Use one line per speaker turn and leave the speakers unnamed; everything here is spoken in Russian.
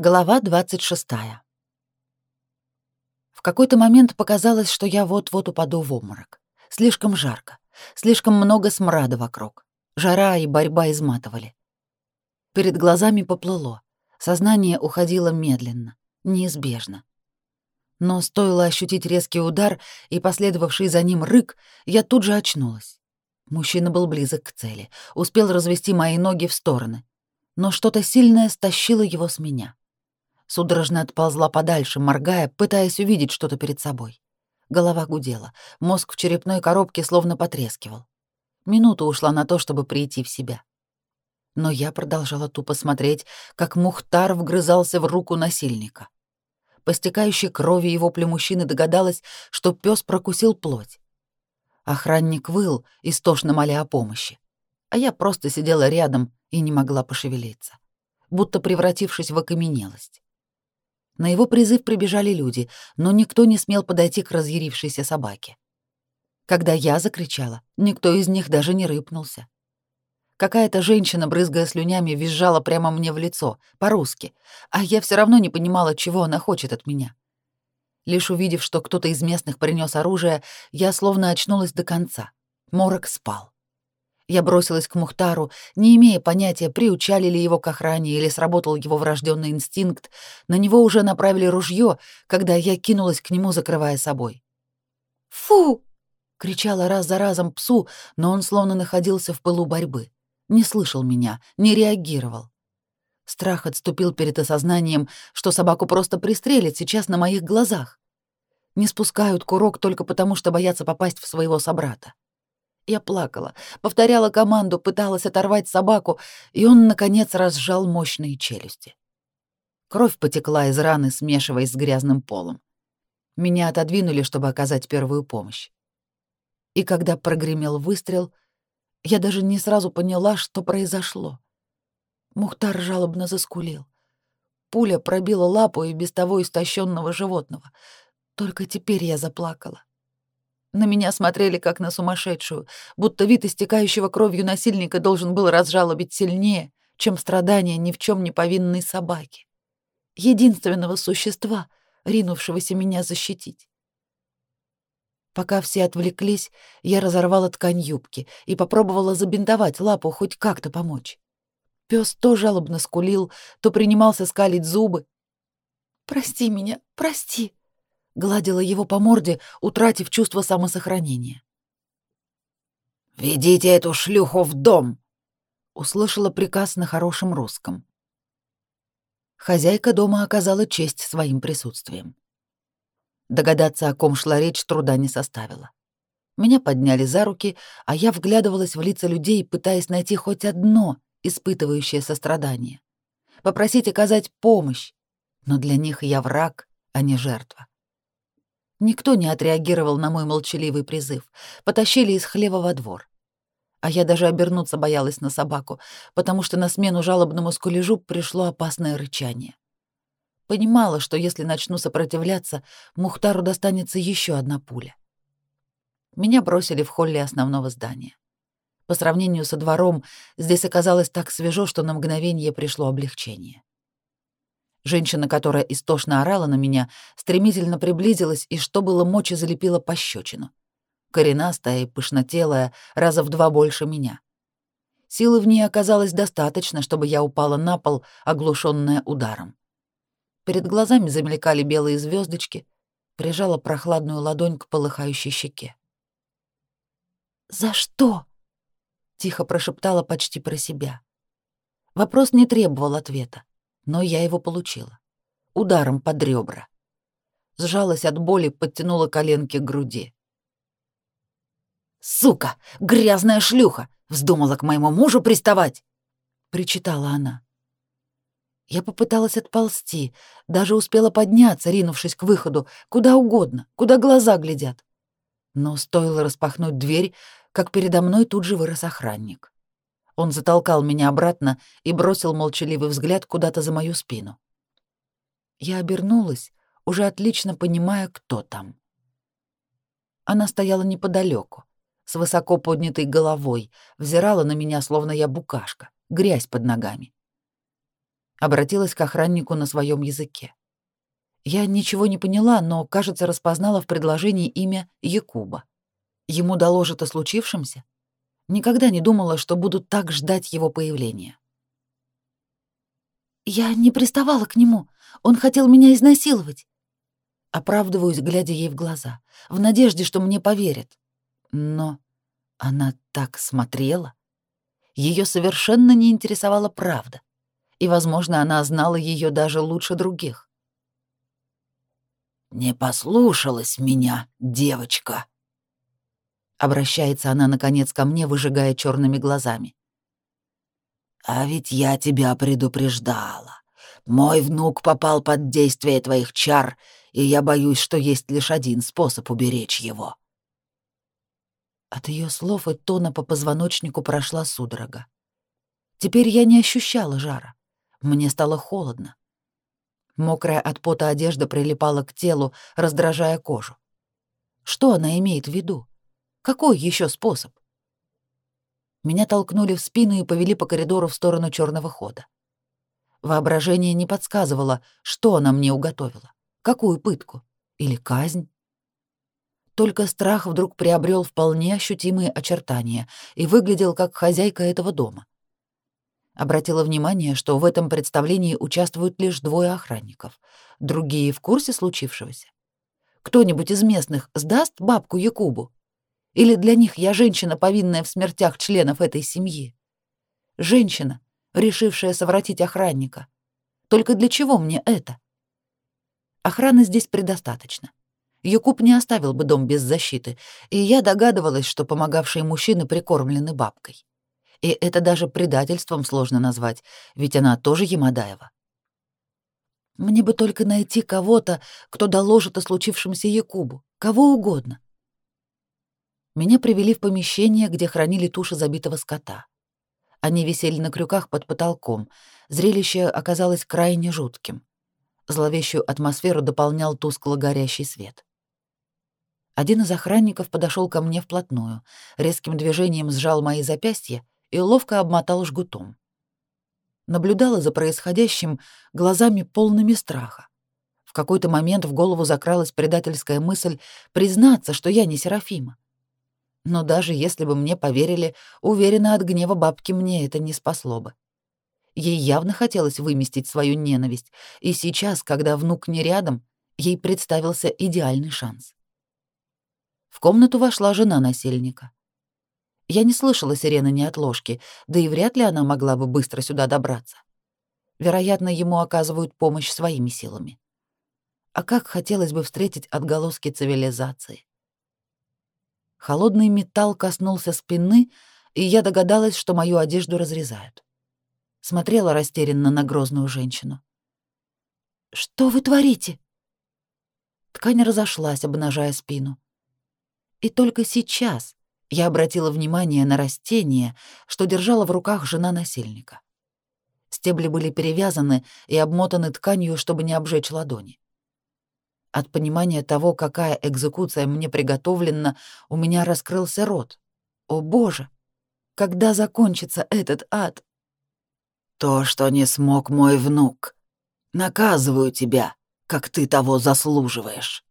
Глава 26. В какой-то момент показалось, что я вот-вот упаду в обморок. Слишком жарко, слишком много смрада вокруг. Жара и борьба изматывали. Перед глазами поплыло. Сознание уходило медленно, неизбежно. Но стоило ощутить резкий удар и последовавший за ним рык, я тут же очнулась. Мужчина был близок к цели, успел развести мои ноги в стороны, но что-то сильное стащило его с меня. Судорожно отползла подальше, моргая, пытаясь увидеть что-то перед собой. Голова гудела, мозг в черепной коробке словно потрескивал. Минута ушла на то, чтобы прийти в себя. Но я продолжала тупо смотреть, как Мухтар вгрызался в руку насильника. По стекающей крови его мужчины догадалась, что пес прокусил плоть. Охранник выл, истошно моля о помощи. А я просто сидела рядом и не могла пошевелиться, будто превратившись в окаменелость. На его призыв прибежали люди, но никто не смел подойти к разъярившейся собаке. Когда я закричала, никто из них даже не рыпнулся. Какая-то женщина, брызгая слюнями, визжала прямо мне в лицо, по-русски, а я все равно не понимала, чего она хочет от меня. Лишь увидев, что кто-то из местных принес оружие, я словно очнулась до конца. Морок спал. Я бросилась к Мухтару, не имея понятия, приучали ли его к охране или сработал его врожденный инстинкт. На него уже направили ружье, когда я кинулась к нему, закрывая собой. «Фу!» — кричала раз за разом псу, но он словно находился в пылу борьбы. Не слышал меня, не реагировал. Страх отступил перед осознанием, что собаку просто пристрелят сейчас на моих глазах. Не спускают курок только потому, что боятся попасть в своего собрата. Я плакала, повторяла команду, пыталась оторвать собаку, и он, наконец, разжал мощные челюсти. Кровь потекла из раны, смешиваясь с грязным полом. Меня отодвинули, чтобы оказать первую помощь. И когда прогремел выстрел, я даже не сразу поняла, что произошло. Мухтар жалобно заскулил. Пуля пробила лапу и без того истощенного животного. Только теперь я заплакала. На меня смотрели как на сумасшедшую, будто вид истекающего кровью насильника должен был разжалобить сильнее, чем страдания ни в чем не повинной собаки. Единственного существа, ринувшегося меня защитить. Пока все отвлеклись, я разорвала ткань юбки и попробовала забинтовать лапу, хоть как-то помочь. Пес то жалобно скулил, то принимался скалить зубы. «Прости меня, прости!» гладила его по морде, утратив чувство самосохранения.
«Ведите эту шлюху в дом!»
— услышала приказ на хорошем русском. Хозяйка дома оказала честь своим присутствием. Догадаться, о ком шла речь, труда не составило. Меня подняли за руки, а я вглядывалась в лица людей, пытаясь найти хоть одно испытывающее сострадание. Попросить оказать помощь, но для них я враг, а не жертва. Никто не отреагировал на мой молчаливый призыв. Потащили из хлева во двор. А я даже обернуться боялась на собаку, потому что на смену жалобному скулежу пришло опасное рычание. Понимала, что если начну сопротивляться, Мухтару достанется еще одна пуля. Меня бросили в холле основного здания. По сравнению со двором, здесь оказалось так свежо, что на мгновение пришло облегчение. Женщина, которая истошно орала на меня, стремительно приблизилась и, что было мочи, залепила пощечину. Коренастая и пышнотелая, раза в два больше меня. Силы в ней оказалось достаточно, чтобы я упала на пол, оглушенная ударом. Перед глазами замелькали белые звездочки, прижала прохладную ладонь к полыхающей щеке. «За что?» — тихо прошептала почти про себя. Вопрос не требовал ответа но я его получила. Ударом под ребра. Сжалась от боли, подтянула коленки к груди. «Сука! Грязная шлюха! Вздумала к моему мужу приставать!» — причитала она. Я попыталась отползти, даже успела подняться, ринувшись к выходу, куда угодно, куда глаза глядят. Но стоило распахнуть дверь, как передо мной тут же вырос охранник. Он затолкал меня обратно и бросил молчаливый взгляд куда-то за мою спину. Я обернулась, уже отлично понимая, кто там. Она стояла неподалеку, с высоко поднятой головой, взирала на меня, словно я букашка, грязь под ногами. Обратилась к охраннику на своем языке. Я ничего не поняла, но, кажется, распознала в предложении имя Якуба. Ему доложат о случившемся — Никогда не думала, что буду так ждать его появления. «Я не приставала к нему. Он хотел меня изнасиловать». Оправдываюсь, глядя ей в глаза, в надежде, что мне поверят. Но она так смотрела. Ее совершенно не интересовала правда. И, возможно, она знала ее даже лучше других.
«Не послушалась меня, девочка»,
Обращается она, наконец, ко мне, выжигая черными глазами.
«А ведь я тебя предупреждала. Мой внук попал под действие твоих чар, и я боюсь, что есть лишь один способ уберечь его».
От ее слов и тона по позвоночнику прошла судорога. Теперь я не ощущала жара. Мне стало холодно. Мокрая от пота одежда прилипала к телу, раздражая кожу. Что она имеет в виду? Какой еще способ? Меня толкнули в спину и повели по коридору в сторону черного хода. Воображение не подсказывало, что она мне уготовила, какую пытку или казнь. Только страх вдруг приобрел вполне ощутимые очертания и выглядел как хозяйка этого дома. Обратила внимание, что в этом представлении участвуют лишь двое охранников, другие в курсе случившегося. Кто-нибудь из местных сдаст бабку Якубу? Или для них я женщина, повинная в смертях членов этой семьи? Женщина, решившая совратить охранника. Только для чего мне это? Охраны здесь предостаточно. Якуб не оставил бы дом без защиты, и я догадывалась, что помогавшие мужчины прикормлены бабкой. И это даже предательством сложно назвать, ведь она тоже Ямадаева. Мне бы только найти кого-то, кто доложит о случившемся Якубу, кого угодно. Меня привели в помещение, где хранили туши забитого скота. Они висели на крюках под потолком. Зрелище оказалось крайне жутким. Зловещую атмосферу дополнял тускло горящий свет. Один из охранников подошел ко мне вплотную, резким движением сжал мои запястья и ловко обмотал жгутом. Наблюдала за происходящим глазами полными страха. В какой-то момент в голову закралась предательская мысль признаться, что я не Серафима. Но даже если бы мне поверили, уверена, от гнева бабки мне это не спасло бы. Ей явно хотелось выместить свою ненависть, и сейчас, когда внук не рядом, ей представился идеальный шанс. В комнату вошла жена насельника. Я не слышала сирены ни от ложки, да и вряд ли она могла бы быстро сюда добраться. Вероятно, ему оказывают помощь своими силами. А как хотелось бы встретить отголоски цивилизации. Холодный металл коснулся спины, и я догадалась, что мою одежду разрезают. Смотрела растерянно на грозную женщину. «Что вы творите?» Ткань разошлась, обнажая спину. И только сейчас я обратила внимание на растение, что держала в руках жена насильника. Стебли были перевязаны и обмотаны тканью, чтобы не обжечь ладони. От понимания того, какая экзекуция мне приготовлена, у меня раскрылся рот. О боже! Когда закончится этот ад?
То, что не смог мой внук. Наказываю тебя, как ты того заслуживаешь.